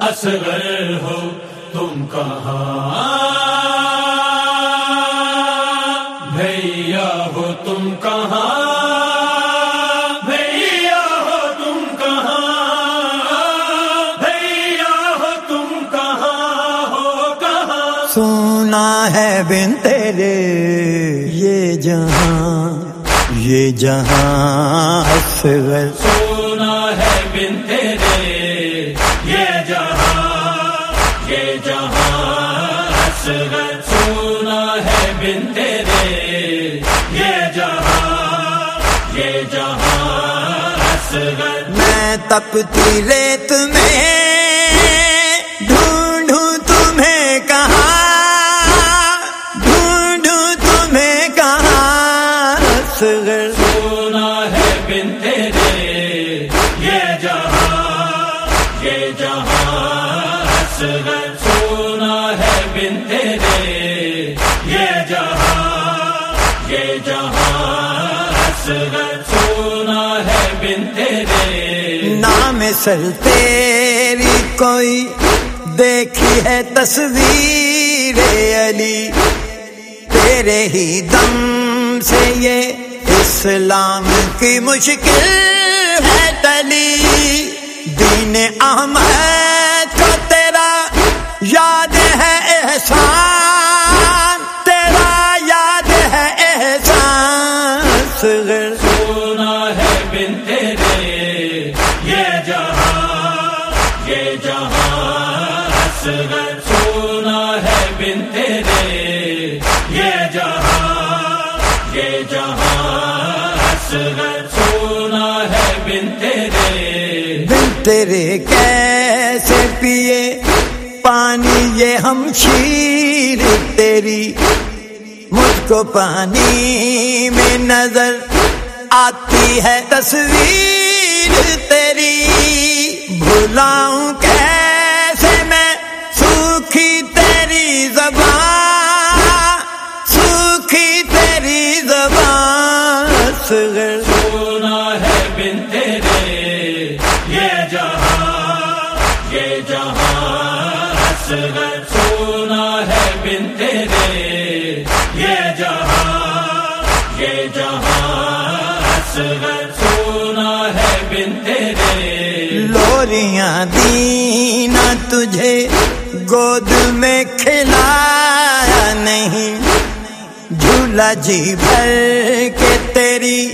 اصغر ہو تم کہاں؟ ہے بن تیرے یہ جہاں یہ جہاں اصغر سونا ہے بن تیرے یہ جہاں یہ جہاں اصغر سونا ہے بن تیرے یہ جہاں یہ جہاں اصغر میں تپتی ریت میں اصغر سونا ہے بن تیرے۔ یہ جہاں یہ جہاں اصغر سونا ہے بن تیرے۔ نام سل تیری کوئی دیکھی ہے تصویر علی۔ تیرے ہی دم سے یہ اسلام کی مشکل ہے تلی۔ دین احمد اصغر سونا ہے بن تیرے۔ یہ جہاں یہ جہاں اصغر سونا ہے بن تیرے۔ دل تیرے کیسے پیے؟ پانی یہ ہم شیر تیری۔ مجھ کو پانی میں نظر آتی ہے تصویر تیری۔ بھلاؤں کیسے زبان صغر سونا ہے بن تیرے۔ یہ جہاں یہ جہاں اصغر سونا ہے بن تیرے۔ یہ جہاں یہ جہاں اصغر سونا ہے بن تیرے۔ لوریاں دینا تجھے گود میں کھلایا نہیں۔ جھولا جی بھر کے تیری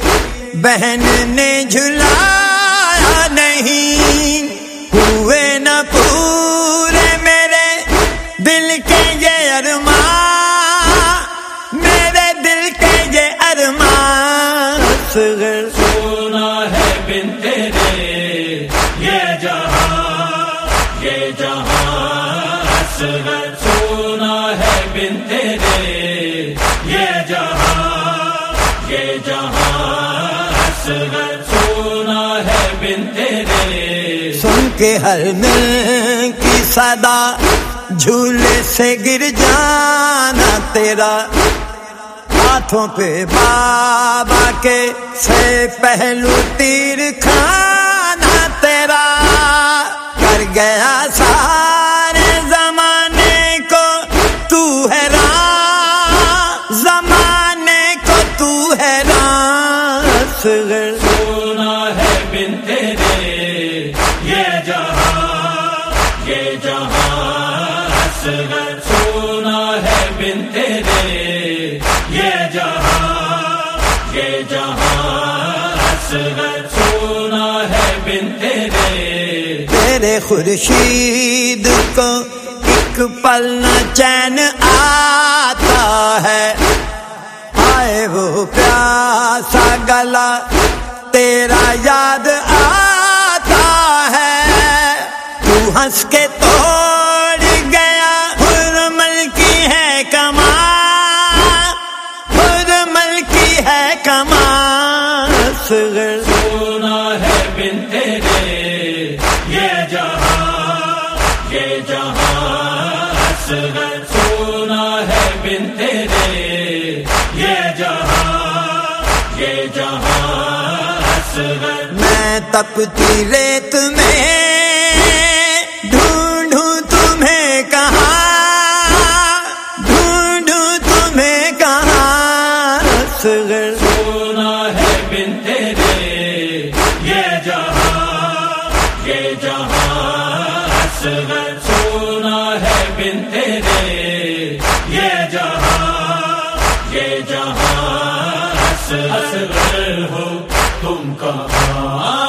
بہن نے جھلایا نہیں۔ ہوئے نہ پورے میرے دل کے یہ ارمان میرے دل کے یہ ارمان صغر سونا ہے بن تیرے۔ یہ جہاں یہ جہاں۔ سونا ہے بن تیرے۔ کے ہر مل کی صدا جھولے سے گر جانا تیرا۔ ہاتھوں پہ بابا کے سے پہلو تیر کھانا تیرا۔ کر گیا سارے زمانے کو تو ہے زمانے کو تو ہے راں بن تیرے یہ جہاں یہ جہاں سونا ہے بن تیرے تیرے خورشید کو ایک پل نہ چین آتا ہے۔ آئے وہ پیاسا گلا تیرا یاد آتا کمان صغر سونا ہے بن تیرے۔ جہاں یہ جہاں اصغر سونا ہے بن تیرے۔ یہ جہاں یہ جہاں اصغر میں تپتی ریت میں جہاں جہاں سونا ہے بن تیرے۔ یہ جہاں یہ جہاں اصغر ہو تم کہاں؟